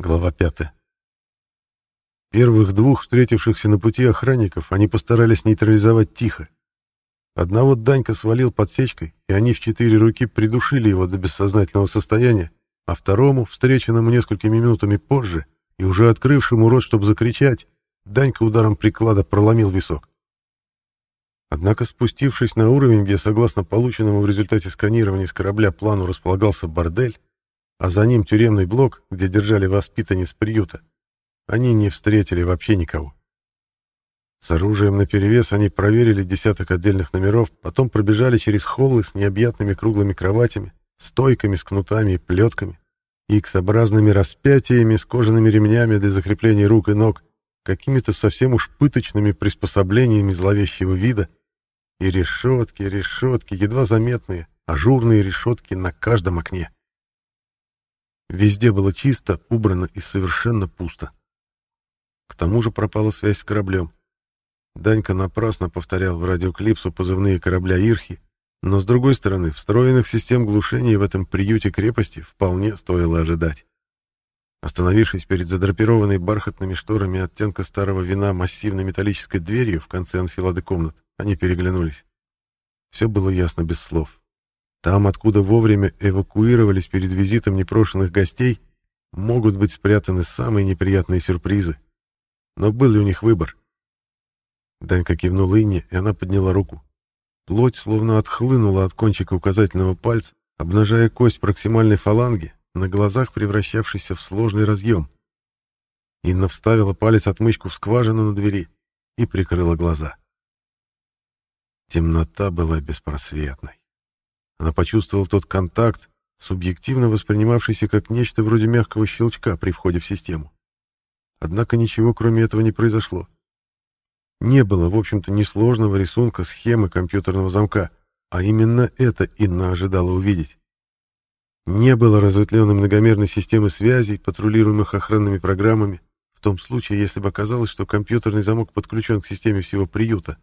Глава 5. Первых двух встретившихся на пути охранников они постарались нейтрализовать тихо. Одного Данька свалил подсечкой, и они в четыре руки придушили его до бессознательного состояния, а второму, встреченному несколькими минутами позже и уже открывшему рот, чтобы закричать, Данька ударом приклада проломил висок. Однако, спустившись на уровень, где, согласно полученному в результате сканирования с корабля плану, располагался бордель, а за ним тюремный блок, где держали воспитанниц приюта, они не встретили вообще никого. С оружием наперевес они проверили десяток отдельных номеров, потом пробежали через холлы с необъятными круглыми кроватями, стойками с кнутами и плетками, икс-образными распятиями с кожаными ремнями для закрепления рук и ног, какими-то совсем уж пыточными приспособлениями зловещего вида, и решетки, решетки, едва заметные, ажурные решетки на каждом окне. Везде было чисто, убрано и совершенно пусто. К тому же пропала связь с кораблем. Данька напрасно повторял в радиоклипсу позывные корабля «Ирхи», но, с другой стороны, встроенных систем глушения в этом приюте-крепости вполне стоило ожидать. Остановившись перед задрапированной бархатными шторами оттенка старого вина массивной металлической дверью в конце анфилады комнат, они переглянулись. Все было ясно без слов. Там, откуда вовремя эвакуировались перед визитом непрошенных гостей, могут быть спрятаны самые неприятные сюрпризы. Но был ли у них выбор? Данька кивнул Инне, и она подняла руку. Плоть словно отхлынула от кончика указательного пальца, обнажая кость проксимальной фаланги, на глазах превращавшейся в сложный разъем. Инна вставила палец отмычку в скважину на двери и прикрыла глаза. Темнота была беспросветной. Она почувствовала тот контакт, субъективно воспринимавшийся как нечто вроде мягкого щелчка при входе в систему. Однако ничего кроме этого не произошло. Не было, в общем-то, ни сложного рисунка схемы компьютерного замка, а именно это Инна ожидала увидеть. Не было разветвленной многомерной системы связей, патрулируемых охранными программами, в том случае, если бы оказалось, что компьютерный замок подключен к системе всего приюта.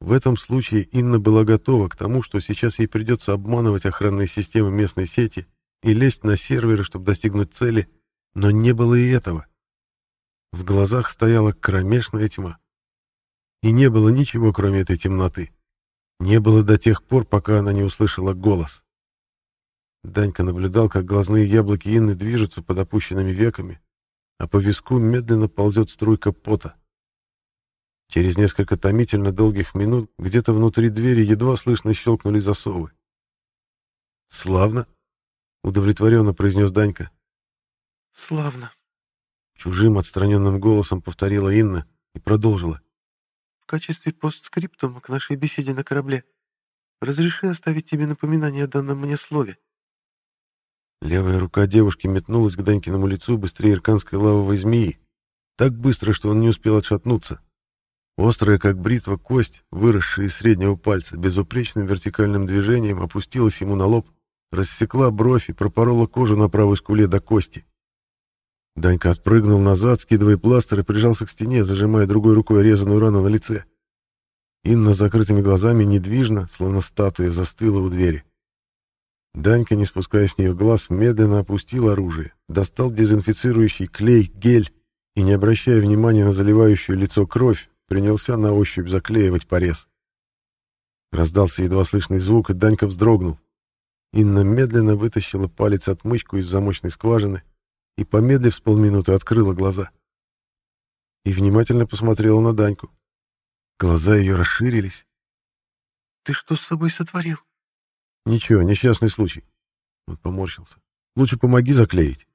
В этом случае Инна была готова к тому, что сейчас ей придется обманывать охранные системы местной сети и лезть на серверы, чтобы достигнуть цели, но не было и этого. В глазах стояла кромешная тьма. И не было ничего, кроме этой темноты. Не было до тех пор, пока она не услышала голос. Данька наблюдал, как глазные яблоки Инны движутся под опущенными веками, а по виску медленно ползет струйка пота. Через несколько томительно долгих минут где-то внутри двери едва слышно щелкнули засовы. «Славно!» — удовлетворенно произнес Данька. «Славно!» — чужим отстраненным голосом повторила Инна и продолжила. «В качестве постскриптума к нашей беседе на корабле разреши оставить тебе напоминание о данном мне слове». Левая рука девушки метнулась к Данькиному лицу быстрее ирканской лавовой змеи, так быстро, что он не успел отшатнуться. Острая, как бритва, кость, выросшая из среднего пальца, безупречным вертикальным движением опустилась ему на лоб, рассекла бровь и пропорола кожу на правой скуле до кости. Данька отпрыгнул назад, скидывая пластыр и прижался к стене, зажимая другой рукой резаную рану на лице. Инна закрытыми глазами недвижно, словно статуя, застыла у двери. Данька, не спуская с нее глаз, медленно опустил оружие, достал дезинфицирующий клей, гель и, не обращая внимания на заливающую лицо кровь, принялся на ощупь заклеивать порез. Раздался едва слышный звук, и Данька вздрогнул. Инна медленно вытащила палец отмычку из замочной скважины и, помедлив с полминуты, открыла глаза. И внимательно посмотрела на Даньку. Глаза ее расширились. «Ты что с собой сотворил?» «Ничего, несчастный случай». Он поморщился. «Лучше помоги заклеить».